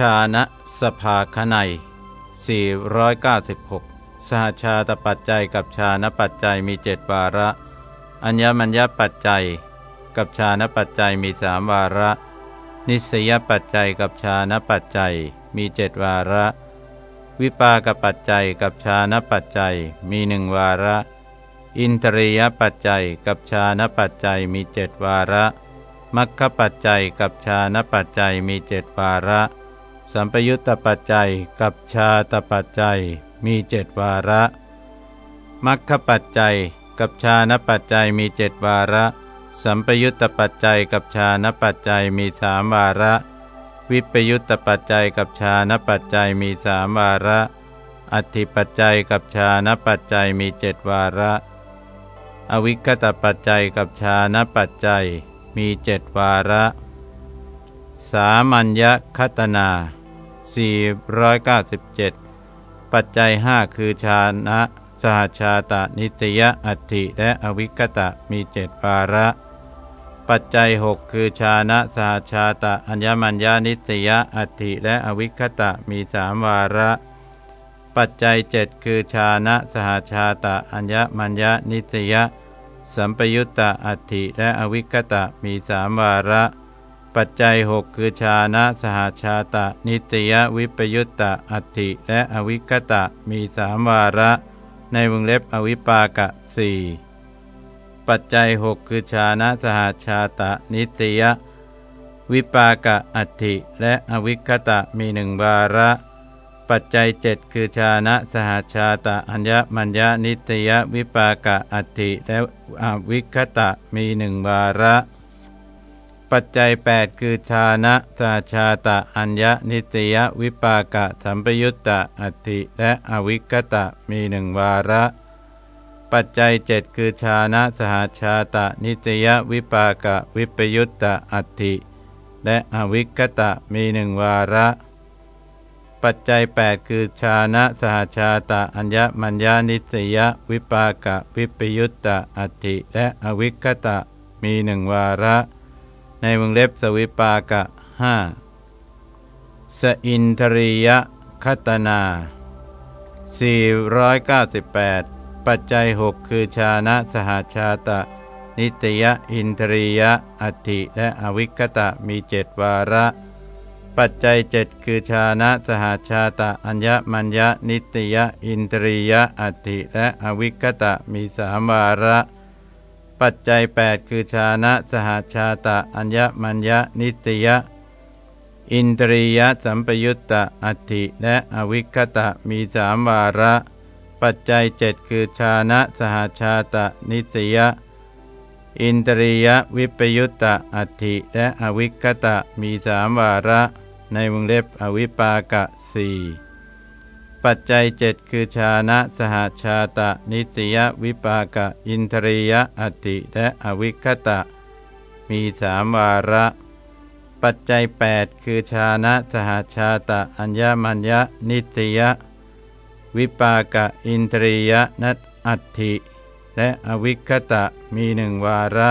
ชานะสภาคไน496 สหชาตปัจจัยกับชาณปัจจัยมีเจ็ดวาระ อัญญมัญญปัจจัย กับชาณปัจจัยมีสามวาระ นิสยปัจจัยกับชาณปัจจัยมีเจ็ดวาระ วิปากปัจจัยกับชาณปัจจัยมีหนึ่งวาระ อินทรียปัจจัยกับชาณปัจจัยมีเจ็ดวาระมัคคปัจจัยกับชาณปัจจัยมีเจ็ดวาระ สัมปยุตตปัจจัยกับชาตปัจจัยมีเจ็ดวาระมัคคปัจจัยกับชาณปัจจัยมีเจ็ดวาระ สัมปยุตตปัจจัยกับชาณปัจจัยมีสามวาระ วิปยุตตปัจจัยกับชาณปัจจัยมีสามวาระอธิปัจจัยกับชาณปัจจัยมีเจ็ดวาระ อวิคตปัจจัยกับชาณปัจจัยมีเจ็ดวาระ สามัญญคตนา 497 ปัจจัยห้าคือชานะ สหชาตานิตยอัตถิและอวิกตะมีเจ็ดวาระ ปัจจัยหกคือชานะสหชาตาอัญญมัญญานิตยอัตถิและอวิคตะมีสามวาระ ปัจจัยเจ็ดคือชานะสหชาตาอัญญมัญญานิตยสัมปยุตตาอัตถิและอวิคตะมีสามวาระ ปัจจัยหกคือชานะสหชาตะ นิตยวิปยุตตาอัตถิและอวิคตะมีสามวาระ ในวงเล็บอวิปากะสี่ปัจจัยหกคือชานะสหชาตะ นิตยวิปากะอัตถิและอวิคตะมีหนึ่งวาระ ปัจจัยเจ็ดคือชานะสหชาตะอัญญมัญญานิตยวิปากะอัติและอวิคตะมีหนึ่งวาระ ปัจจัย 8 คือชานะสหชาตะอัญญนิตยวิปากะสัมปยุตตะอัติและอวิคตะมีหนึ่งวาระ ปัจจัยเจ็ดคือชานะสหชาตะนิตยวิปากะวิปยุตตะอัติและอวิคตะมีหนึ่งวาระ ปัจจัย 8 คือชานะสหชาตะอัญญมัญญานิสยวิปากะวิปยุตตะอัติและอวิคตะมีหนึ่งวาระ ในวงเล็บสวิปากะห้าสอินทรียคตนา 498 ปัจจัย 6 คือชานะสหชาตะ นิตยอินทรียอัติและอวิคตะมีเจ็ดวาระ ปัจจัยเจ็ดคือชานะสหชาตะอัญญมัญญนิตยอินทรียอัติและอวิคตะมีสามวาระ ปัจจัย 8 คือชานะสหชาตะ อัญญมัญญนิตยอินทรียสัมปยุตตะอัติและอวิคตะมีสามวาระ ปัจจัยเจ็ดคือชานะสหชาตะ นิตยอินทรียวิปยุตตะอัติและอวิคตะมีสามวาระ ในวงเล็บอวิปากะสี่ ปัจจัยเจ็ดคือชานะสหชาตะ นิสยวิปากะ อินทรียะอติและอวิคตะ มีสามวาระ ปัจจัย 8 คือชานะสหชาตะ อัญญมัญญนิสยวิปากะ อินทรียนัตอัติและอวิคตะมีหนึ่งวาระ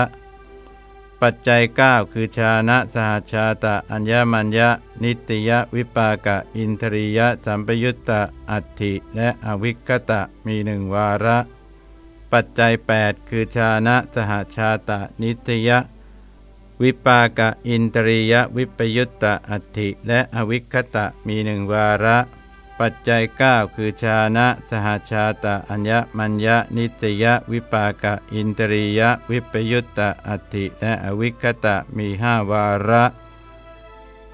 ปัจจัย 9 คือชานะสหชาตะอัญญมัญญนิตยวิปากะ อินทรียสัมปยุตตะอัตถิและอวิคตะมีหนึ่งวาระ ปัจจัย 8 คือชานะสหชาตะ นิตยวิปากะอินทรียวิปยุตตะอัตถิและอวิคตะมีหนึ่งวาระ ปัจจัย 9 คือชานะสหชาตะอัญญมัญญนิตยวิปากะอินตรียวิปยุตตะอัติและอวิคตะมีห้าวาระ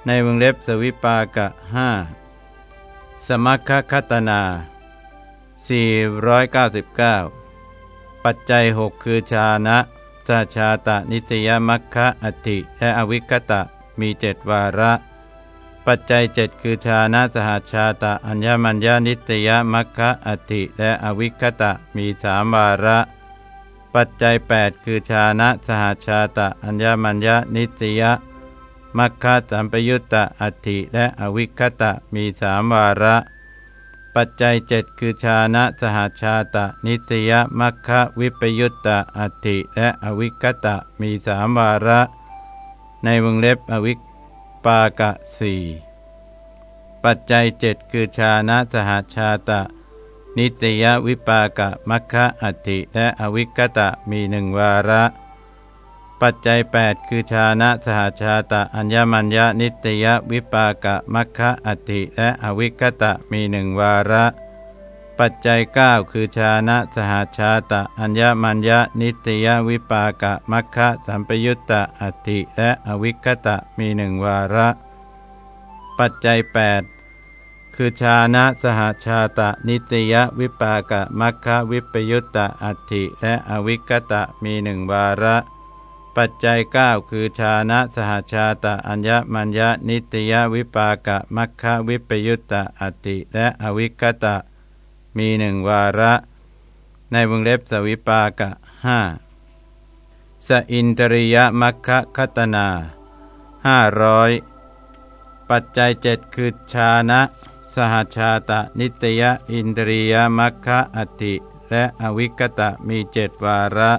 ในวงเล็บสวิปากะห้าสมัคคคตนา 499 ปัจจัย 6 คือชานะสหชาตะนิตยมัคคะอัติและอวิคตะมีเจ็ดวาระ ปัจจัยเจ็ดคือชานะสหชาตะอัญญมัญญานิตยมัคคะอติและอวิคตะมีสามวาระ ปัจจัย 8 คือชานะสหชาตะอัญญมัญญานิตยมัคคะสัมปยุตตะอติและอวิคตะมีสามวาระ ปัจจัยเจ็ดคือชานะสหชาตะนิตยมัคคะวิปยุตตะอติและอวิคตะมีสามวาระ ในวงเล็บอวิ ปากะสี่ปัจจัยเจ็ดคือชานะสหชาตะ นิตยวิปากะมัคคะอัติและอวิกตะมีหนึ่งวาระ ปัจจัย 8 คือชานะสหชาตะอัญญมัญญนิตยวิปากะมัคคะอัตติและอวิกตะมีหนึ่งวาระ ปัจจัย 9 คือชานะสหาชาตะ อัญญมัญญนิตยวิปากะมัคคะสัมปยุตตะอัติและอวิคตะมีหนึ่งวาระ ปัจจัย 8 คือชานะสหาชาตะ นิตยวิปากะมัคคะวิปยุตตะอัติและอวิคตะมีหนึ่งวาระ ปัจจัย 9 คือชานะสหาชาตะอัญญมัญญนิตยวิปากะมัคคะวิปยุตตะอัติและอวิคตะ มีหนึ่งวาระ ในวงเล็บสวิปากะห้าสอินตริยมัคคะคตนาห้าร้อยปัจจัยเจ็ดคือชานะ สหชาตะนิตยอินตริยมัคคะอติและอวิกตะมีเจ็ดวาระ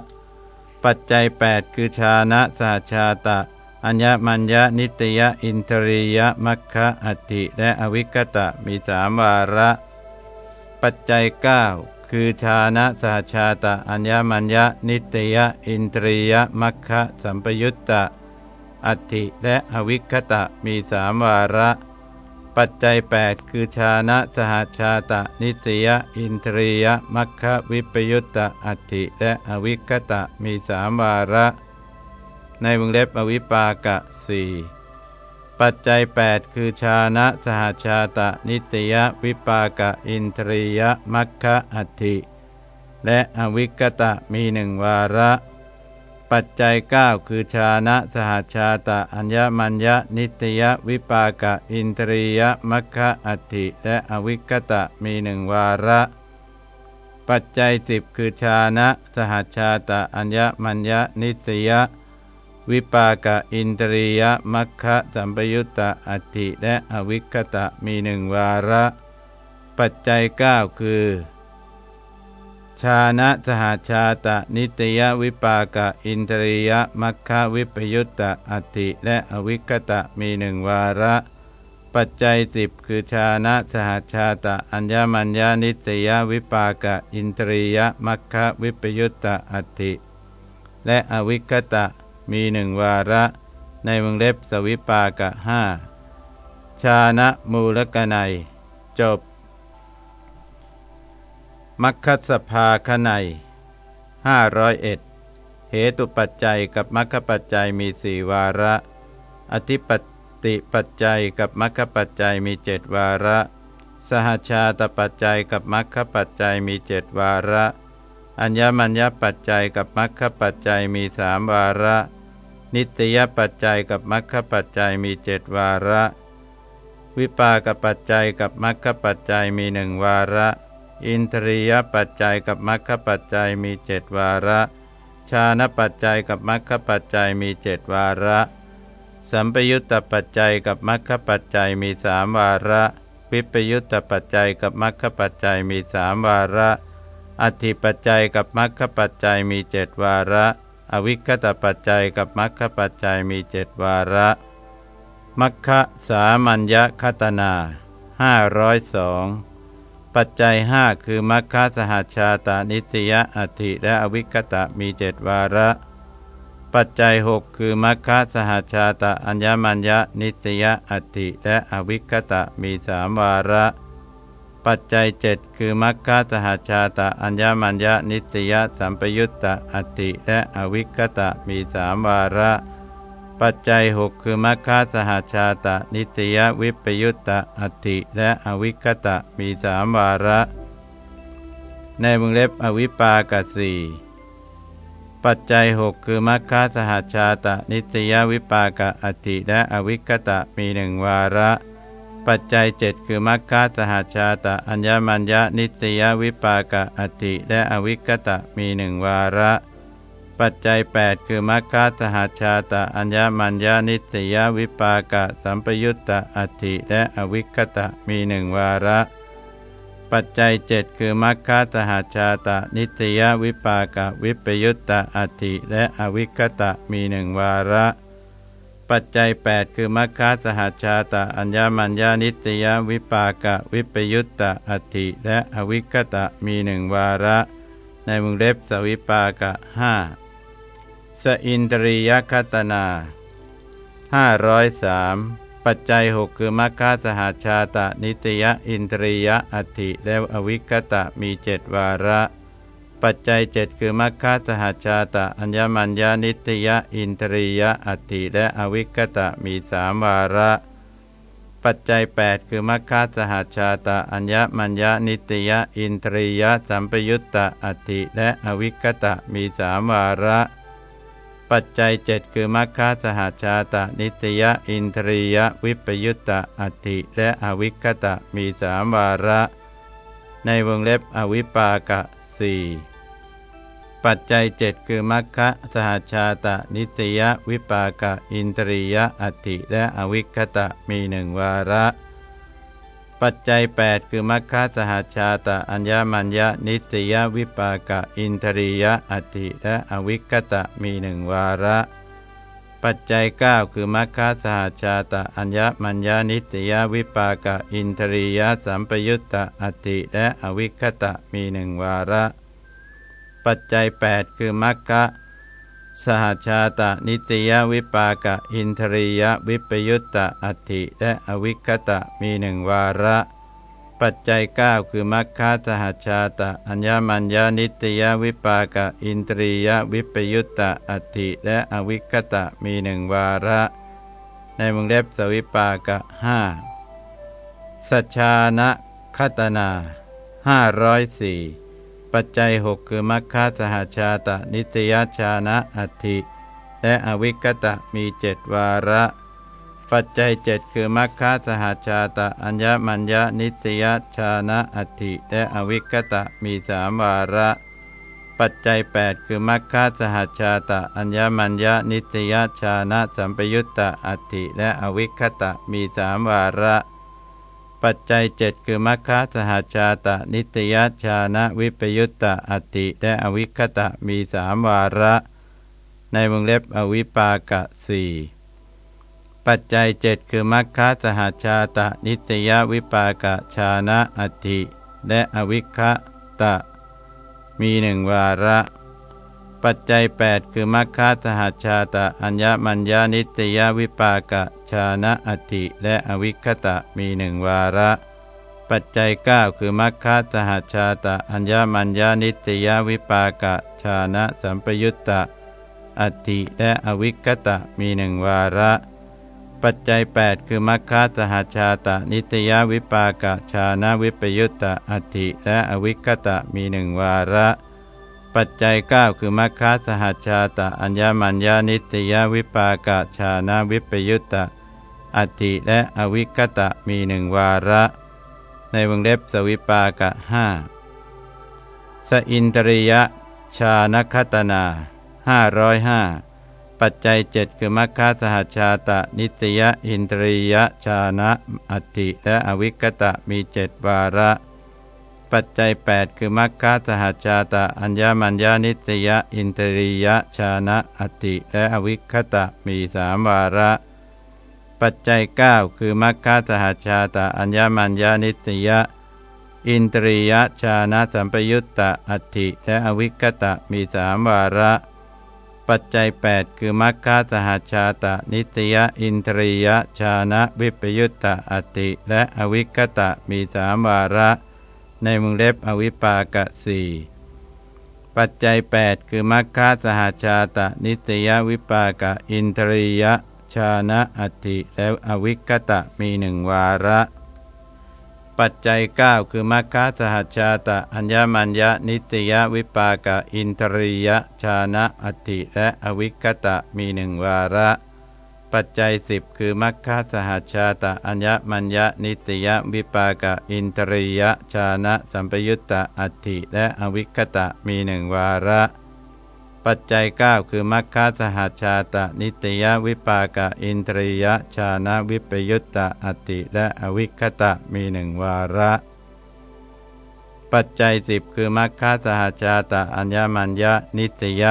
ปัจจัย 8 คือชานะสหชาตะ อัญญมัญญนิตยอินทริยมัคคะอติและอวิกตะมีสามวาระ ปัจจัย 9 คือชานะสหชาตะอัญญมัญญนิตยอินทรียมัคคะสัมปยุตตะ อัตถิและอวิคตะมีสามวาระ ปัจจัย 8 คือชานะสหชาตะนิตยอินทรียมัคคะวิปยุตตะอัตถิและอวิคตะมีสามวาระ ในวงเล็บอวิปากะสี่ ปัจจัย 8 คือชานะสหชาตะนิตยวิปากะอินทรียมัคคะอัติ และอวิกตะมีหนึ่งวาระ ปัจจัย 9 คือชานะสหชาตะอัญญมัญญนิตยวิปากะอินทรียมัคคะอัติและอวิกตะมีหนึ่งวาระ ปัจจัยสิบคือชานะสหชาตะอัญญมัญญนิตย วิปากะอินตรียมัคคะสัมปยุตตะอัติและอวิคตะมีหนึ่งวาระ ปัจจัย 9 คือ ชานะสหาชาตะนิตยวิปากะอินทรียมัคคะวิปยุตตะอัติและอวิคตะมีหนึ่งวาระ ปัจจัยสิบคือชานะสหาชาตะอัญญมัญญานิตยวิปากะอินทรียมัคคะวิปยุตตะอัติและอวิคตะ มีหนึ่งวาระ ในวงเล็บสวิปากะห้าชานะมูลกนัย จบ มัคคสภาคนัยห้าร้อยเอ็ดเหตุปัจจัยกับมัคคปัจจัยมีสี่วาระ อธิปติปัจจัยกับมัคคปัจจัยมีเจ็ดวาระ สหชาตปัจจัยกับมัคคปัจจัยมีเจ็ดวาระ อัญญมัญญปัจจัยกับมัคคปัจจัยมีสามวาระ นิตยปัจจัยกับมรรคปัจจัยมีเจ็ดวาระ วิปากปัจจัยกับมรรคปัจจัยมีหนึ่งวาระ อินทรียปัจจัยกับมรรคปัจจัยมีเจ็ดวาระ ชาณปัจจัยกับมรรคปัจจัยมีเจ็ดวาระ สัมปยุตตปัจจัยกับมรรคปัจจัยมีสามวาระ วิปยุตตปัจจัยกับมรรคปัจจัยมีสามวาระ อธิปัจจัยกับมรรคปัจจัยมีเจ็ดวาระ อวิคตปัจจัยกับมัคคปัจจัยมีเจ็ดวาระมัคคะสามัญญคตนาห้าร้อยสองปัจจัยห้าคือมัคคะสหชาตานิตยอธิและอวิคตะมีเจ็ดวาระ ปัจจัยหกคือมัคคะสหชาตาอัญญมัญญนิตยอธิและอวิคตะมีสามวาระ ปัจจัยเจ็ดคือมัคคะสหชาตะอัญญมัญญนิตยสัมปยุตตะอติและอวิคตะมีสามวาระ ปัจจัยหกคือมัคคะสหชาตะนิตยวิปยุตตะอติและอวิคตะมีสามวาระ ในวงเล็บอวิปากสีปัจจัยหกคือมัคคะสหชาตะนิตยวิปากะอติและอวิคตะมีหนึ่งวาระ ปัจจัยเจ็ดคือมัคคะสหชาตะอัญญมัญญนิตยวิปากะอติและอวิกตะมีหนึ่งวาระ ปัจจัย 8 คือมัคคะสหชาตะอัญญมัญญนิตยวิปากะสัมปยุตตะอติและอวิกตะมีหนึ่งวาระ ปัจจัยเจ็ดคือมัคคะสหชาตะนิตยวิปากะวิปยุตตะอติและอวิกตะมีหนึ่งวาระ ปัจจัย 8 คือมัคคาสหชาตะอัญญามัญญานิตยวิปากะวิปยุตตะอธิและอวิคตะมีหนึ่งวาระ ในมุงเล็บสวิปากะห้าสอินตรียคตนาห้าร้อยสามปัจจัยหกคือมัคคาสหชาตะนิตยอินตรียอธิและอวิคตะมีเจ็ดวาระ ปัจจัยเจ็ดคือมัคคสหชาตะอัญญมัญญานิตยอินทรียะอัตติและอวิกตะมีสามวาระ ปัจจัย 8 คือมัคคสหชาตะอัญญมัญญานิตยอินทรียะสัมปยุตตะอัตติและอวิกตะมีสามวาระ ปัจจัยเจ็ดคือมัคคสหชาตะนิตยอินทรียวิปยุตตะอัตติและอวิกตะมีสามวาระ ในวงเล็บอวิปากะ 4ปัจจัยเจ็ดคือมัคคะสหชาตะนิสยวิปากะอินทรียะอัติและอวิคตะมีหนึ่งวาระ ปัจจัย 8 คือมัคคะสหชาตะอัญญมัญญานิสยวิปากะอินทรียะอัติและอวิคตะมีหนึ่งวาระ ปัจจัย 9 คือมัคคะสหชาตะอัญญมัญญานิสยวิปากะอินทรียสัมปยุตตะอติและอวิคตะมีหนึ่งวาระ ปัจจัย 8 คือมัคคะสหชาตะนิตยวิปากะอินทรียวิปยุตตะอติและอวิคตะมีหนึ่งวาระ ปัจจัย 9 คือมัคคะสหชาตะ อัญญมัญญานิตยวิปากะ อินทรียวิปยุตตะอัติและอวิคตะมีหนึ่งวาระ ในมุงเล็บสวิปากะห้าสัชชานะคตนาห้าร้อยสี่ปัจจัยหกคือมัคคาสหชาตะ นิตยชานะอัติและอวิกตะมีเจ็ดวาระ ปัจจัยเจ็ดคือมัคคาสหชาตะอัญญมัญญานิตยชานะอัติและอวิกตะมีสามวาระ ปัจจัย 8 คือมัคคาสหชาตะอัญญมัญญานิตยชานะสัมปยุตตะอัติและอวิคตะมีสามวาระ ปัจจัยเจ็ดคือมัคคะสหชาตะนิตยชานะวิปยุตตะอติและอวิคตะมีสามวาระ ในวงเล็บอวิปากะสี่ ปัจจัยเจ็ดคือมัคคะสหชาตะนิตยวิปากะชานะอติและอวิคตะ มีหนึ่งวาระ ปัจจัย 8 คือมัคคาสหชาตะอัญญมัญญานิตยวิปากะชานะอติและอวิคตะมีหนึ่งวาระปัจจัย 9 คือมัคคาสหชาตะอัญญมัญญานิตยวิปากะชานะสัมปยุตตะอติและอวิคตะมีหนึ่งวาระ ปัจจัย 8 คือมัคคาสหชาตะนิตยวิปากะชานะวิปยุตตะอติและอวิคตะมีหนึ่งวาระ ปัจจัย 9 คือมัคคะสหัชาตะอัญญมัญญานิตยวิปากะชานาวิปยุตตะอติและอวิคตะมีหนึ่งวาระ ในวงเล็บสวิปากะห้าสอินตริยชานคตนาห้าร้อยห้า ปัจจัยเจ็ดคือมัคคะสหัชาตะ นิตยอินตริยชานะอติและอวิคตะมีเจ็ดวาระ ปัจจัย 8 คือมัคคะสหชาตะ อัญญมัญญานิตยอินทรียชานะอติและอวิคตะมีสามวาระ ปัจจัย 9 คือมัคคะสหชาตะ อัญญมัญญานิตยอินทรียชานะสัมปยุตตะอติและอวิคตะมีสามวาระ ปัจจัย 8 คือมัคคะสหชาตะ นิตยอินทรียชานะวิปยุตตะอติ และอวิคตะมีสามวาระ ในมุงเล็บอวิปากะสี่ปัจจัย 8 คือมัคคาสหชาตะ นิตยวิปากะอินทรียชานะอติ แล้วอวิคตะมีหนึ่งวาระ ปัจจัย 9 คือมัคคาสหชาตะ อัญญมัญญานิตยวิปากะอินทรียชานะอติและอวิคตะมีหนึ่งวาระ ปัจจัยสิบคือมัคคสหชาตะ อัญญมัญญนิตยวิปากะอินตริยชานะสัมปยุตตะอัติและอวิคตะมีหนึ่งวาระ ปัจจัย 9 คือมัคคสหชาตะนิตยวิปากะอินตริยชานะวิปยุตตะอติและอวิคตะมีหนึ่งวาระ ปัจจัยสิบคือมัคคสหชาตะอัญญมัญญนิตย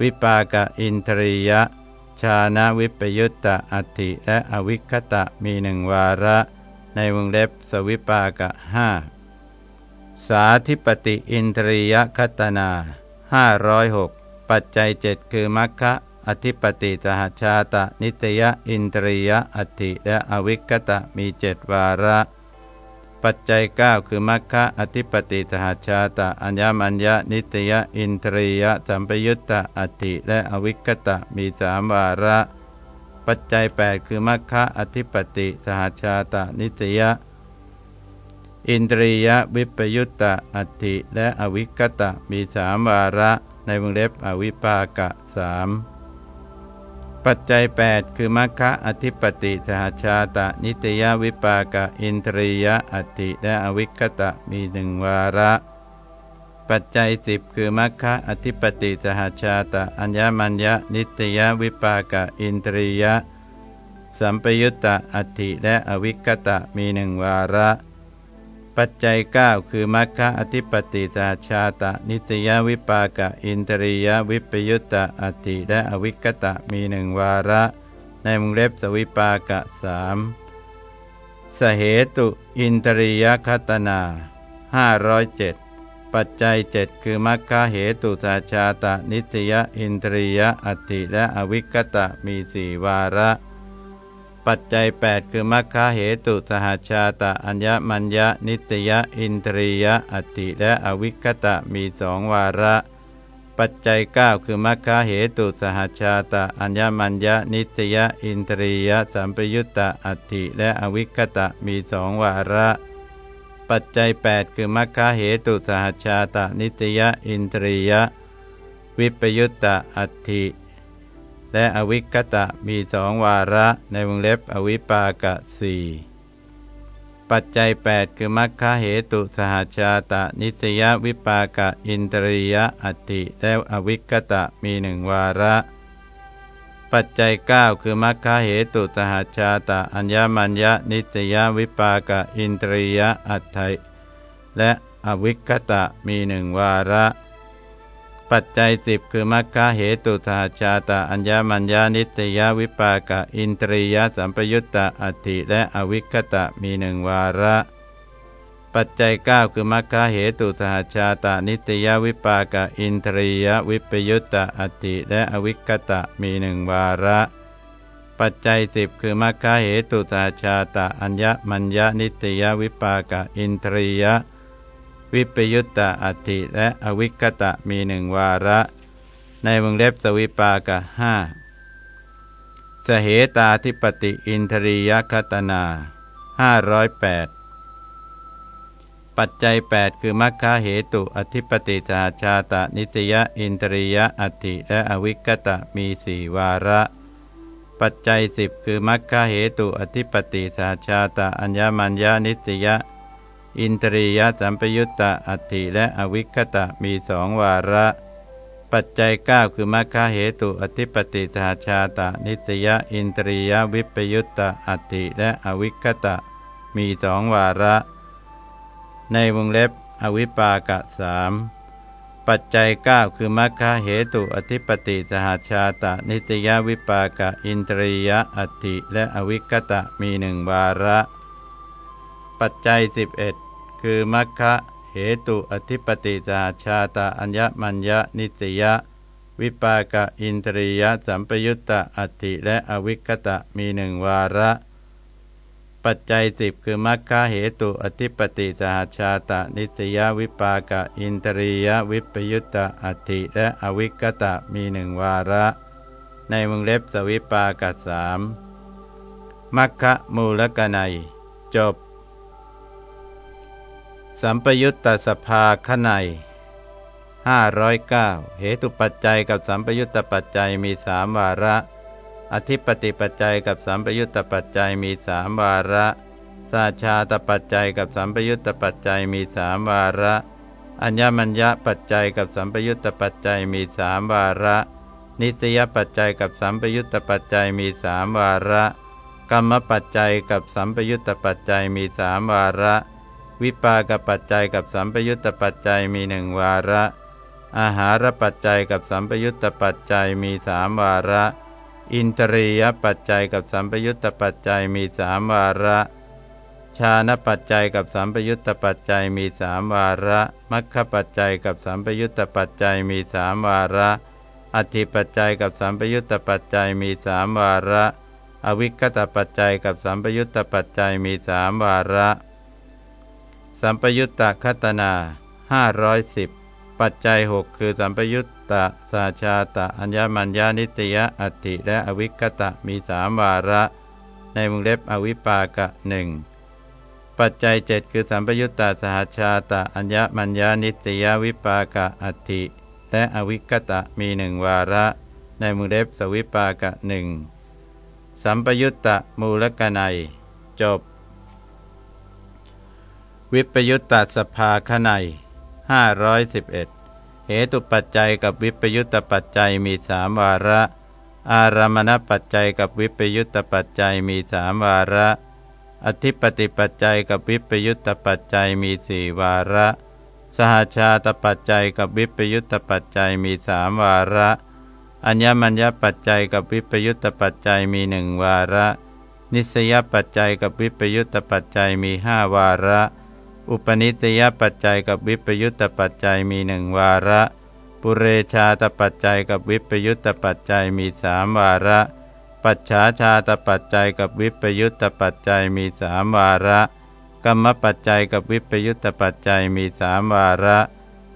วิปากะอินทริยชชานะวิปยุตตะอติและอวิคตะมีหนึ่งวาระ ในวงเล็บสวิปากะห้าสาธิปติอินทรียคตนาห้าร้อยหก ปัจจัยเจ็ดคือมัคคะอธิปติสหชาตะ นิตยอินทรียะอัติและอวิคตะมีเจ็ดวาระ ปัจจัย 9 คือมัคคะอธิปติสหชาตะ อัญญมัญญนิตยอินทรียสัมปยุตตะอัติและอวิคตะมีสามวาระ ปัจจัย 8 คือมัคคะอธิปติสหชาตะ นิตยอินทรียะวิปยุตตะอัติและอวิคตะมีสามวาระ ในวงเล็บอวิปากะสามปัจจัย 8 คือมัคคะอธิปติสหชาตะ นิตยวิปากะอินทรียะอัติและอวิคตะมีหนึ่งวาระ ปัจจัยสิบคือมัคคะอธิปติสหชาตะ อัญญมัญญนิตยวิปากะอินทรียสัมปยุตตะอัติและอวิคตะมีหนึ่งวาระ ปัจจัย 9 คือมัคคะอธิปติสาชาตะ นิตยวิปากะ อินทรียวิปยุตตะอติและอวิกตะมีหนึ่งวาระ ในมุงเล็บสวิปากะสามสเหตุอินทรียคตนา507 ปัจจัยเจ็ดคือมัคคะเหตุสาชาตะ นิตยอินทรียอติและอวิกตะมีสี่วาระ ปัจจัย 8 คือมัคคาเหตุสหชาตะอัญญมัญญนิตยอินทรียอติและอวิคตะมีสองวาระ ปัจจัย 9 คือมัคคาเหตุสหชาตะอัญญมัญญนิตยอินทรียสัมปยุตตะอติและอวิคตะมีสองวาระปัจจัย 8 คือมัคคาเหตุสหชาตะนิตยอินทรียวิปยุตตะอติ และอวิกตะมีสองวาระในวงเล็บอวิปากะสี่ปัจจัย 8 คือมัคคะเหตุสหชาตะ นิสยวิปากะอินตริยะอัติและอวิกตะมีหนึ่งวาระ ปัจจัย 9 คือมัคคะเหตุสหชาตะ อัญญมัญญนิสยวิปากะอินตริยะอัติและอวิกตะมีหนึ่งวาระ ปัจจัยสิบคือมัคคะเหตุธาชาตาอัญญมัญญานิตยวิปากะอินตรียสัมปยุตตะอัติและอวิคตะมีหนึ่งวาระ ปัจจัย9คือมัคคะเหตุธาชาตานิตยวิปากะอินทรียวิปยุตตะอัติและอวิคตะมีหนึ่งวาระ ปัจจัยสิบคือมัคคะเหตุธาชาตาอัญญมัญญานิตยวิปากะอินทรีย วิปยุตตาอัติและอวิคตะมีหนึ่งวาระ ในวงเล็บสวิปากะห้าสเหตาธิปติอินทรียคตนา508ปัจจัย 8 คือมัคคาเหตุอธิปติสาชาตะนิสยอินทรียอัติและอวิคตะมีสี่วาระ ปัจจัยสิบคือมัคคาเหตุอธิปติสาชาตะอัญญมัญญานิสย อินทรียสัมปยุตตะอัติและอวิคตะมีสองวาระ ปัจจัย 9 คือมัคคเหตุอธิปติสหชาตะนิสยอินทรียวิปยุตตะอัติและอวิคตะมีสองวาระ ในวงเล็บอวิปากะสามปัจจัย 9 คือมัคคเหตุอธิปติสหชาตะนิสยวิปากะอินทรียอัติและอวิคตะมีหนึ่งวาระ ปัจจัย 11 คือมัคคะเหตุอธิปติสหชาตาอัญญมัญญนิตยะ วิปากะอินทรียะสัมปยุตตะอัติและอวิคตะมีหนึ่งวาระ ปัจจัยสิบคือมัคคะเหตุอธิปติสหชาตานิตยวิปากะอินทรียะวิปยุตตะอัติและอวิคตะมีหนึ่งวาระ ในวงเล็บสวิปากะสามมัคคะมูลกนัยจบ สัมปยุตตสภาขไน509 เหตุปัจจัยกับสัมปยุตตปัจจัยมีสามวาระ อธิปติปัจจัยกับสัมปยุตตปัจจัยมีสามวาระสาชาตปัจจัยกับสัมปยุตตปัจจัยมีสามวาระ อัญญมัญญปัจจัยกับสัมปยุตตปัจจัยมีสามวาระ นิสยปัจจัยกับสัมปยุตตปัจจัยมีสามวาระ กรรมปัจจัยกับสัมปยุตตปัจจัยมีสามวาระ วิปากปัจจัยกับสัมปยุตตปัจจัยมีหนึ่งวาระ อาหารปัจจัยกับสัมปยุตตปัจจัยมีสามวาระ อินทรียปัจจัยกับสัมปยุตตปัจจัยมีสามวาระชาณปัจจัยกับสัมปยุตตปัจจัยมีสามวาระ มัคคปัจจัยกับสัมปยุตตปัจจัยมีสามวาระ อธิปัจจัยกับสัมปยุตตปัจจัยมีสามวาระ อวิคตปัจจัยกับสัมปยุตตปัจจัยมีสามวาระ สัมปยุตตะคัตนาห้าร้อยสิบปัจจัยหกคือสัมปยุตตะสาชาตะอัญญมัญญานิตยะอัติและอวิคตะมีสามวาระ ในมุงเล็บอวิปากะหนึ่งปัจจัยเจ็ดคือสัมปยุตตาสหชาตะอัญญมัญญานิตยวิปากะอัติและอวิคตะมีหนึ่งวาระ ในมุงเล็บสวิปากะหนึ่งสัมปยุตตะมูลกนัยจบ วิปยุตตาสภาขนัยห้าร้อยสิบเอ็ดเหตุปัจจัยกับวิปยุตตปัจจัยมีสามวาระ อารามณปัจจัยกับวิปยุตตปัจจัยมีสามวาระ อธิปติปัจจัยกับวิปยุตตปัจจัยมีสี่วาระ สหชาตปัจจัยกับวิปยุตตปัจจัยมีสามวาระ อัญญมัญญปัจจัยกับวิปยุตตปัจจัยมีหนึ่งวาระ นิสยปัจจัยกับวิปยุตตปัจจัยมีห้าวาระ อุปนิสยปัจจัยกับวิปยุตตปัจจัยมีหนึ่งวาระ ปุเรชาตปัจจัยกับวิปยุตตปัจจัยมีสามวาระ ปัจฉาชาตปัจจัยกับวิปยุตตปัจจัยมีสามวาระกรรมปัจจัยกับวิปยุตตปัจจัยมีสามวาระ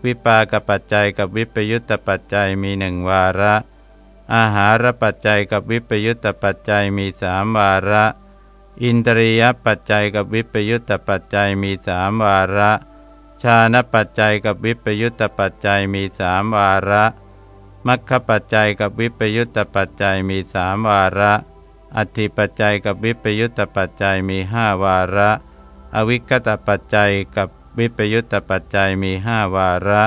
วิปากปัจจัยกับวิปยุตตปัจจัยมีหนึ่งวาระ อาหารปัจจัยกับวิปยุตตปัจจัยมีสามวาระ อินทรียปัจจัยกับวิปยุตตปัจจัยมีสามวาระชาณปัจจัยกับวิปยุตตปัจจัยมีสามวาระมัคคปัจจัยกับวิปยุตตปัจจัยมีสามวาระอธิปัจจัยกับวิปยุตตปัจจัยมีห้าวาระ อวิคตปัจจัยกับวิปยุตตปัจจัยมีห้าวาระ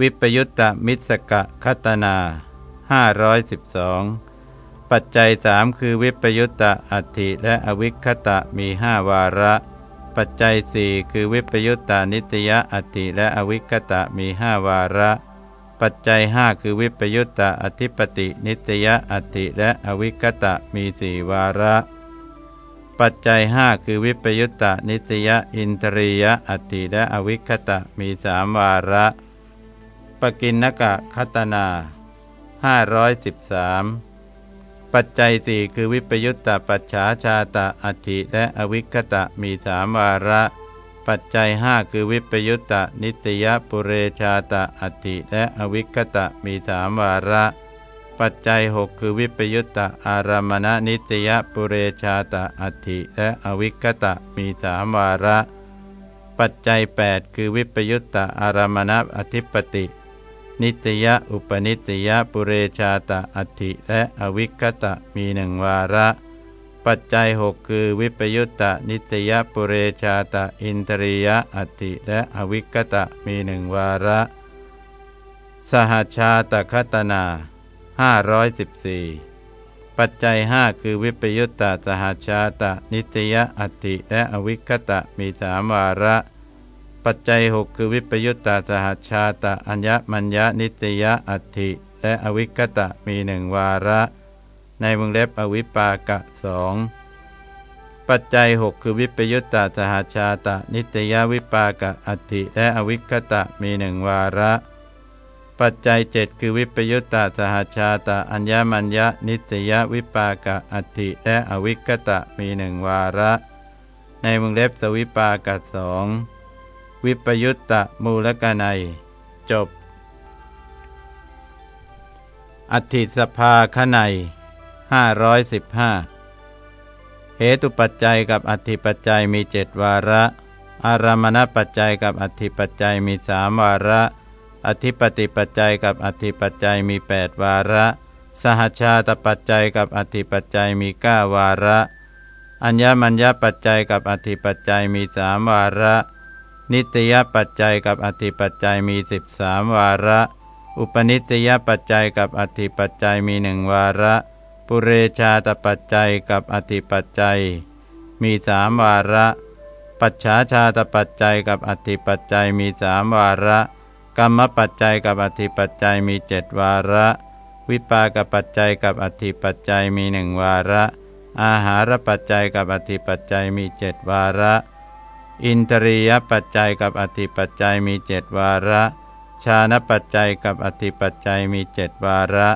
วิปยุตตมิสกะคัตนาห้าร้อยสิบสอง ปัจจัยสามคือวิปยุตตะอัตถิและอวิคตะมีห้าวาระ ปัจจัยสี่คือวิปยุตตานิตยอัตถิและอวิคตะมีห้าวาระ ปัจจัยห้าคือวิปยุตตาอธิปตินิตยอัตถิและอวิคตะมีสี่วาระ ปัจจัยห้าคือวิปยุตตานิตยอินทรียอัตถิและอวิคตะมีสามวาระ ปกินนกะคัตนาห้าร้อยสิบสาม ปัจจัยสี่คือวิปยุตตาปัจฉาชาตะอัติและอวิคตะมีสามวาระ ปัจจัยห้าคือวิปยุตตานิตยปุเรชาตะอัติและอวิคตะมีสามวาระ ปัจจัยหกคือวิปยุตตาอารามณนิตยปุเรชาตะอัติและอวิคตะมีสามวาระ ปัจจัย 8 คือวิปยุตตาอารามณอธิปติ นิตยอุปนิตยปุเรชาตะอัติและอวิคตะมีหนึ่งวาระ ปัจจัยหกคือวิปยุตตะนิตยปุเรชาตะอินทรียอัติและอวิคตะมีหนึ่งวาระ สหชาตคตนาห้าร้อยสิบสี่ปัจจัยห้าคือวิปยุตตาสหชาตะนิตยอัติและอวิคตะมีสามวาระ ปัจจัยหกคือวิปยุตตาสหชาตะอัญญมัญญานิตยะอัตถิและอวิกตะมีหนึ่งวาระ ในวงเล็บอวิปากะสองปัจจัยหกคือวิปยุตตาสหชาตะนิตยวิปากะอัตถิและอวิคตะมีหนึ่งวาระ ปัจจัยเจ็ดคือวิปยุตตาสหชาตะอัญญมัญญนิตยวิปากะอัตถิและอวิคตะมีหนึ่งวาระ ในวงเล็บสวิปากะสอง วิปยุตตะมูลกนัย จบ อธิสภาขนัยห้าร้อยสิบห้าเหตุปัจจัยกับอธิปัจจัยมีเจ็ดวาระ อารามณปัจจัยกับอธิปัจจัยมีสามวาระ อธิปติปัจจัยกับอธิปัจจัยมีแปดวาระ สหชาตปัจจัยกับอธิปัจจัยมีเก้าวาระ อัญญมัญญปัจจัยกับอธิปัจจัยมีสามวาระ นิตยปัจจัยกับอธิปัจจัยมีสิบสามวาระ อุปนิตยปัจจัยกับอธิปัจจัยมีหนึ่งวาระ ปุเรชาตปัจจัยกับอธิปัจจัย มีสามวาระ ปัจฉาชาตปัจจัยกับอธิปัจจัยมีสามวาระ กรรมปัจจัยกับอธิปัจจัยมีเจ็ดวาระ วิปากปัจจัยกับอธิปัจจัยมีหนึ่งวาระ อาหารปัจจัยกับอธิปัจจัยมีเจ็ดวาระ อินทรียปัจจัยกับอธิปัจจัยมีเจ็ดวาระชาณปัจจัยกับอธิปัจจัยมีเจ็ดวาระ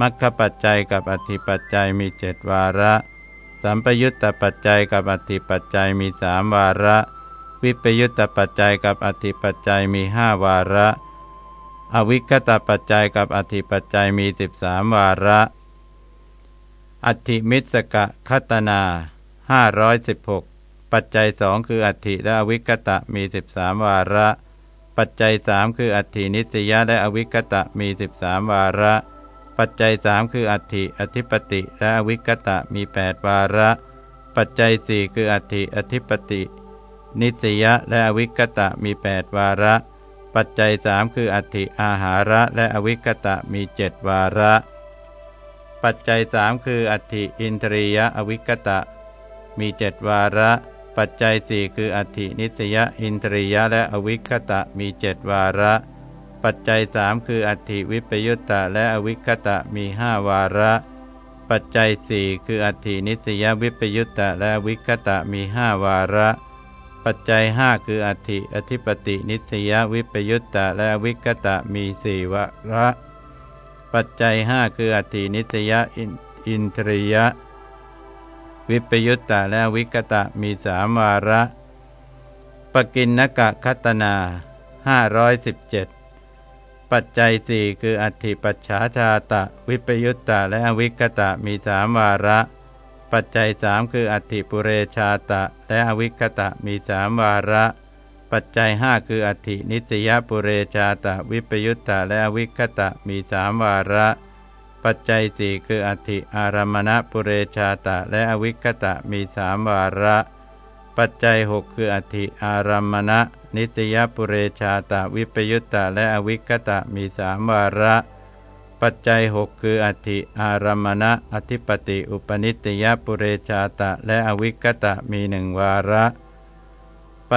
มัคคปัจจัยกับอธิปัจจัยมีเจ็ดวาระ สัมปยุตตปัจจัยกับอธิปัจจัยมีสามวาระ วิปยุตตปัจจัยกับอธิปัจจัยมีห้าวาระ อวิคตปัจจัยกับอธิปัจจัยมีสิบสามวาระ อธิมิสกะคัตนาห้าร้อยสิบหก ปัจจัยสองคืออธิและอวิคตะมีสิบสามวาระ ปัจจัยสามคืออธินิสยะและอวิคตะมีสิบสามวาระ ปัจจัยสามคืออัติอธิปติและอวิกตะมีแปดวาระ ปัจจัยสี่คืออัติอธิปตินิสยะและอวิกตะมีแปดวาระ ปัจจัยสามคืออัติอาหาระและอวิกตะมีเจ็ดวาระ ปัจจัยสามคืออัติอินทรียะอวิกตะมีเจ็ดวาระ ปัจจัยสี่คืออัตินิสยะอินทรียะและอวิกตะมีเจ็ดวาระ ปัจจัยสามคืออัติวิปยุตตะและอวิคตะมีห้าวาระ ปัจจัยสี่คืออัตินิสยวิปยุตตะและวิคตะมีห้าวาระ ปัจจัยห้าคืออัติอธิปตินิสยวิปยุตตะและวิคตะมีสี่วาระ ปัจจัยห้าคืออัตินิสยอินทรียะ วิปยุตตะและวิกตะมีสามวาระ ปกินนกะคัตนาห้าร้อยสิบเจ็ดปัจจัยสี่คืออัติปัจฉาชาตะ วิปยุตตะและวิกตะมีสามวาระ ปัจจัยสามคืออัติปุเรชาตะ และอวิกตะมีสามวาระ ปัจจัยห้าคืออัตินิสยปุเรชาตะ วิปยุตตะและวิกตะมีสามวาระ ปัจจัยสี่คืออัติอารมณปุเรชาตะ และอวิกตะมีสามวาระ ปัจจัยหกคืออัติอารมณะนิตยปุเรชาตะวิปยุตตะและอวิกตะมีสามวาระ ปัจจัยหกคืออธิอารมณะอธิปติอุปนิตยปุเรชาตะ และอวิกตะมีหนึ่งวาระ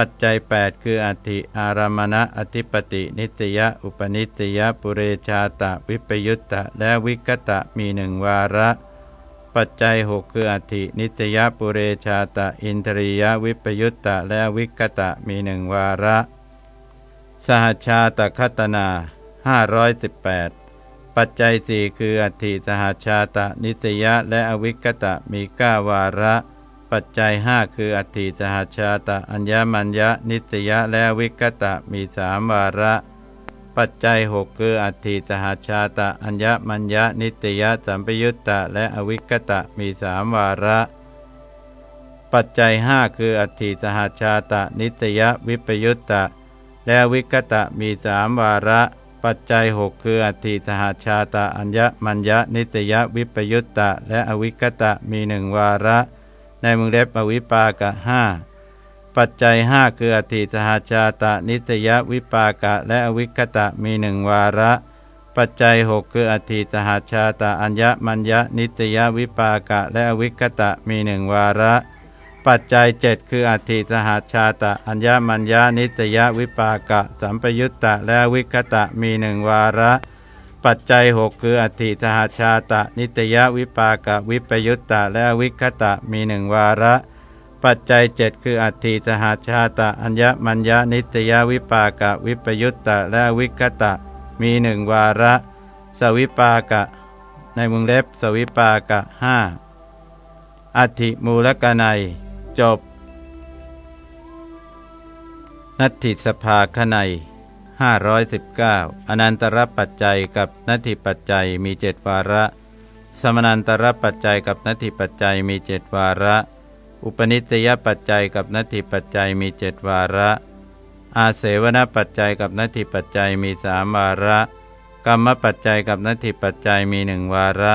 ปัจจัย 8 คืออธิอารมณะอธิปติ นิตยอุปนิตยปุเรชาตะวิปยุตตะและวิกตะมีหนึ่งวาระ ปัจจัยหกคืออธินิตยปุเรชาตะ อินทรียวิปยุตตะและวิกตะมีหนึ่งวาระ สหชาตคัตนา518 ปัจจัยสี่คืออธิสหชาตะนิตยะและอวิกตะมีก้าวาระ ปัจจัยห้าคืออธิสหชาตะอัญญมัญญนิตยะและวิกตะมีสามวาระ ปัจจัยหกคืออัติสหชาตะอัญญมัญญนิตยสัมปยุตตะและอวิกตะมีสามวาระ ปัจจัยห้าคืออัติสหชาตะนิตยวิปยุตตะและวิกตะมีสามวาระ ปัจจัยหกคืออัติสหชาตะอัญญมัญญนิตยวิปยุตตะและอวิกตะมีหนึ่งวาระ ในมึงเล็บอวิปากะห้าปัจจัยห้าคืออธิสหชาตะนิสยวิปากะ และอวิคตะมีหนึ่งวาระ ปัจจัยหกคืออธิสหชาตะอัญญมัญญนิสยวิปากะ และอวิคตะมีหนึ่งวาระ ปัจจัยเจ็ดคืออธิสหชาตะอัญญมัญญนิสยวิปากะ สัมปยุตตะและอวิคตะมีหนึ่งวาระ ปัจจัยหกคืออธิสหชาตะ นิตยวิปากะวิปยุตตะและวิคตะมีหนึ่งวาระ ปัจจัยเจ็ดคืออัตถิสหาชาตะ อัญญมัญญานิตยวิปากะวิปยุตตะและวิกตะมีหนึ่งวาระ สวิปากะ ในมุงเล็บสวิปากะห้าอัติมูลกนัย จบ นัตถิสภาคนัย 519 อนันตรปัจจัยกับนัตถิปัจจัยมีเจ็ดวาระ สมนันตรปัจจัยกับนัตถิปัจจัยมีเจ็ดวาระ อุปนิสยปัจจัยกับนัตถิปัจจัยมีเจ็ดวาระ อาเสวนปัจจัยกับนัตถิปัจจัยมีสามวาระกรรมปัจจัยกับนัตถิปัจจัยมีหนึ่งวาระ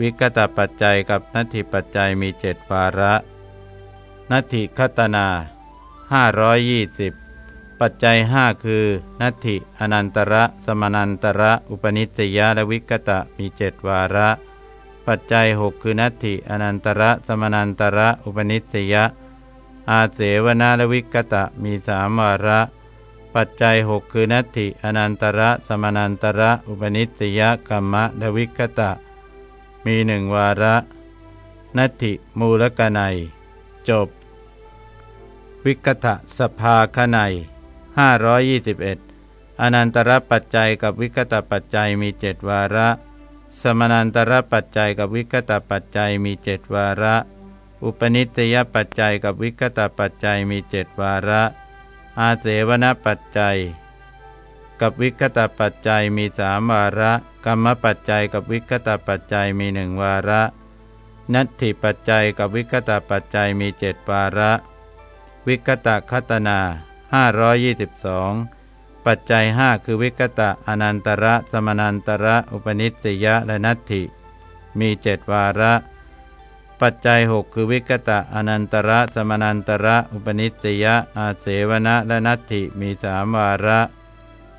วิกตปัจจัยกับนัตถิปัจจัยมีเจ็ดวาระนัตถิคตนาห้าร้อยยี่สิบ ปัจจัยห้าคือนัตถิอนันตระ สมานันตระ อุปนิสยและวิกตะมีเจ็ดวาระ ปัจจัยหกคือนัตถิอนันตระ สมนันตระ อุปนิสยอาเสวนาและวิกตะมีสามวาระ ปัจจัยหกคือนัตถิอนันตระ สมานันตระ อุปนิสติยกรรมะและวิกตะ มีหนึ่งวาระ นัตถิมูลกนัยจบ วิกตะสภาคนัย 521 อนันตระปัจจัยกับวิกตปัจจัยมีเจ็ดวาระ สมานันตระปัจจัยกับวิกตปัจจัยมีเจ็ดวาระ อุปนิสยปัจจัยกับวิกตปัจจัยมีเจ็ดวาระ อาเสวนปัจจัย กับวิคตปัจจัยมีสามวาระ กรรมปัจจัยกับวิคตปัจจัยมีหนึ่งวาระ นัตถิปัจจัยกับวิคตปัจจัยมีเจ็ดวาระ วิคตคตนา 522 ปัจจัยห้าคือวิกตะอนันตระสมนันตระอุปนิสติยะและนัตถิ มีเจ็ดวาระ ปัจจัยหกคือวิกตะอนันตระสมานันตระอุปนิสติยะอาเสวนะและนัตถิมีสามวาระ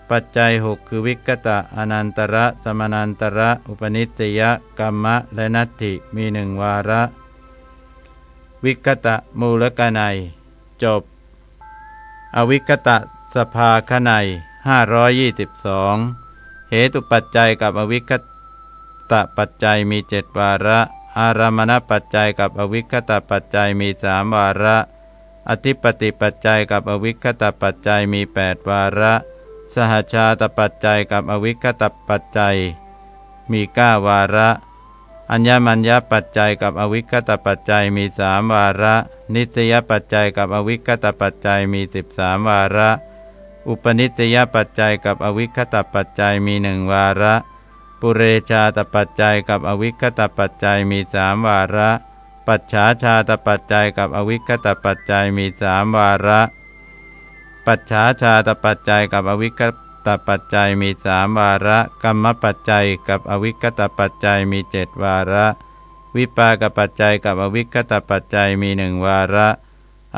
ปัจจัยหกคือวิกตะอนันตระสมานันตระอุปนิสติยะกรรมะและนัตถิมีหนึ่งวาระ วิกตะมูลกนัยจบ อวิกตะสภาคนัย522เหตุปัจจัยกับอวิกตะปัจจัยมีเจ็ดวาระ อารามณปัจจัยกับอวิคตปัจจัยมีสามวาระ อธิปติปัจจัยกับอวิคตปัจจัยมีแปดวาระ สหชาตปัจจัยกับอวิคตปัจจัย มีเก้าวาระ อัญญมัญญปัจจัยกับอวิคตปัจจัยมีสามวาระ นิสยปัจจัยกับอวิคตปัจจัยมีสิบสามวาระ อุปนิสยปัจจัยกับอวิคตปัจจัยมีหนึ่งวาระ ปุเรชาตปัจจัยกับอวิคตปัจจัยมีสามวาระ ปัจฉาชาตปัจจัยกับอวิคตปัจจัยมีสามวาระ ปัจฉาชาตปัจจัยกับอวิคต ตปัจจัยมีสามวาระ กรรมปัจจัยกับอวิคตปัจจัยมีเจ็ดวาระ วิปากปัจจัยกับอวิคตปัจจัยมีหนึ่งวาระ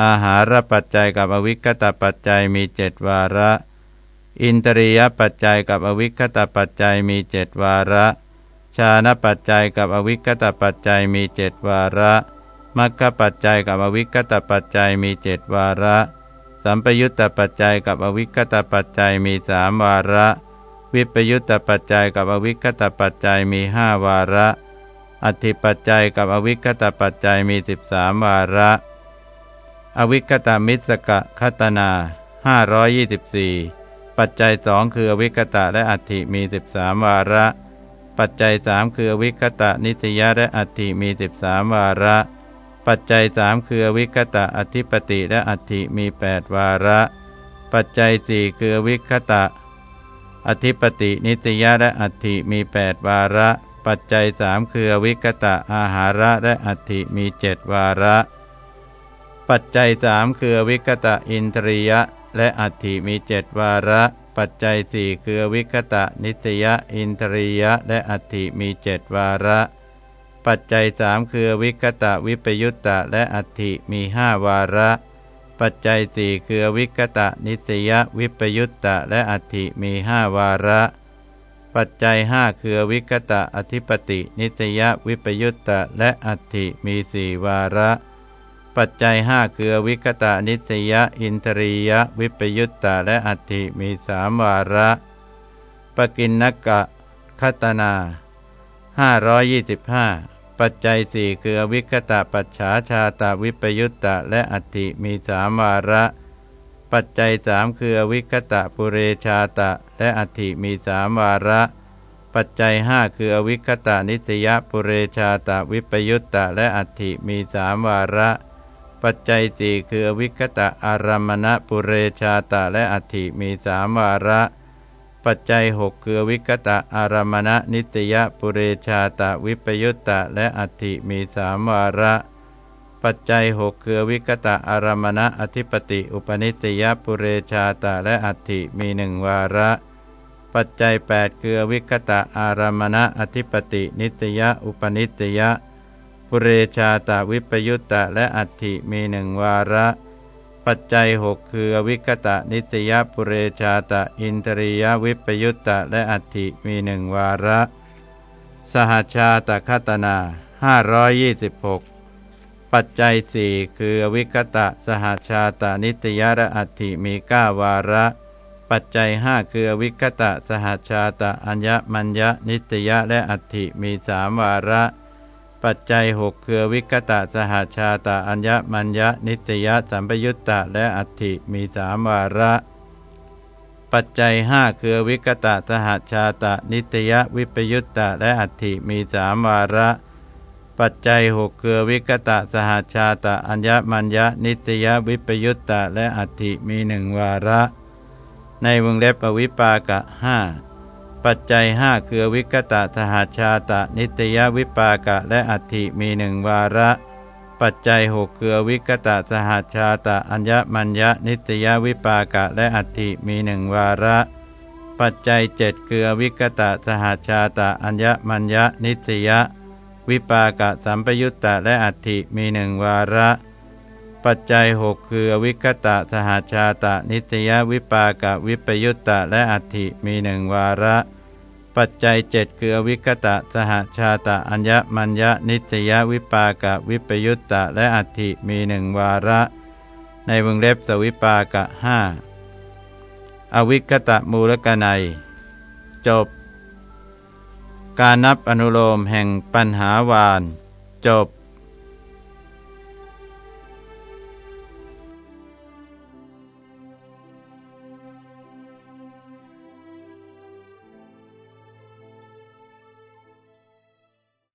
อาหารปัจจัยกับอวิคตปัจจัยมีเจ็ดวาระ อินตรียปัจจัยกับอวิคตปัจจัยมีเจ็ดวาระ ชาณปัจจัยกับอวิคตปัจจัยมีเจ็ดวาระมัคคปัจจัยกับอวิคตปัจจัยมีเจ็ดวาระ สัมปยุตตปัจจัยกับอวิคตปัจจัยมีสามวาระ วิปยุตตปัจจัยกับอวิคตปัจจัยมีห้าวาระ อธิปัจจัยกับอวิคตปัจจัยมีสิบสามวาระ อวิคตมิสกะคตนาห้าร้อยยี่สิบสี่ปัจจัยสองคืออวิกตะและอัติมีสิบสามวาระ ปัจจัยสามคืออวิกตะนิสยและอัติมีสิบสามวาระ ปัจจัยสามคือวิกตะอธิปติและอัติมีแปดวาระ ปัจจัยสี่คือวิคตะ อธิปตินิสยและอัติมีแปดวาระ ปัจจัยสามคือวิกตะอาหาระและอัติมีเจ็ดวาระปัจจัยสามคือวิกตะอินทรียะและอัติมีเจ็ดวาระ ปัจจัยสี่คือวิคตะนิสยอินทรียะและอัติมีเจ็ดวาระ ปัจจัยสามคือวิคตะวิปยุตตะและอัตถิมีห้าวาระ ปัจจัยสี่คือวิคตะนิสยวิปยุตตะและอัตถิมีห้าวาระ ปัจจัยห้าคือวิคตะอธิปตินิสยวิปยุตตะและอัตถิมีสี่วาระ ปัจจัยห้าคือวิคตานิสยอินทรียวิปยุตตาและอัตติมีสามวาระปกินนกะคตนา525 ปัจจัยสี่คือวิคตะปัจฉาชาตาวิปยุตตะและอัตติมีสามวาระ ปัจจัยสามคือวิคตะปุเรชาตะ และอัตติมีสามวาระ ปัจจัยห้าคือวิคตะนิสยปุเรชาตะวิปยุตตะและอัตติมีสามวาระ ปัจจัยสี่คืออวิคตะอารามณะปุเรชาตะและอัติมีสามวาระ ปัจจัยหกคือวิคตะอารามณะนิตยปุเรชาตะวิปยุตตะและอัติมีสามวาระ ปัจจัยหกคือวิคตะอารามณะอธิปติอุปนิสยปุเรชาตะและอัติมีหนึ่งวาระ ปัจจัย8คือวิคตะอารามณะอธิปตินิตยอุปนิสยปุเรชาตาวิปยุตตะและอัติมีหนึ่งวาระ ปัจจัยหกคือวิกตะนิตยปุเรชาตะอินทรียวิปยุตตะและอัตถิมีหนึ่งวาระ สหชาตคตนา526 ปัจจัยสี่คือวิกตะสหชาตานิตยและอัตถิมีเก้าวาระ ปัจจัยห้าคืออวิคตะสหชาตะอัญญมัญญนิตยและอัตถิมีสามวาระ ปัจจัยหกคือวิคตะสหชาตะอัญญมัญญนิตยะสัมปยุตตะและอัตถิมีสามวาระ ปัจจัยห้าคือวิกตะสหชาตะนิตยวิปยุตตะและอัตถิมีสามวาระ ปัจจัยหกคือวิกตะสหชาตะอัญญมัญญนิตยวิปยุตตะและอัตถิมีหนึ่งวาระ ในวงเล็บอวิปากะห้า ปัจจัยห้าคือวิกตะสหชาตะนิตยวิปากะและอัตถิมีหนึ่งวาระ ปัจจัยหกคือวิกตะสหชาตะอัญญมัญญนิตยวิปากะและอัตถิมีหนึ่งวาระ ปัจจัยเจ็ดคือวิกตะสหชาตะอัญญมัญญนิตยวิปากะสัมปยุตตะและอัตถิมีหนึ่งวาระ ปัจจัยหกคืออวิคตะสหชาตะนิตยวิปากะวิปยุตตะและอัติมีหนึ่งวาระ ปัจจัยเจ็ดคืออวิคตะสหชาตะอัญญมัญญนิตยวิปากะวิปยุตตะและอัติมีหนึ่งวาระ ในวงเล็บสวิปากะห้าอวิคตะมูลกนัย จบ การนับอนุโลมแห่งปัญหาวาน จบ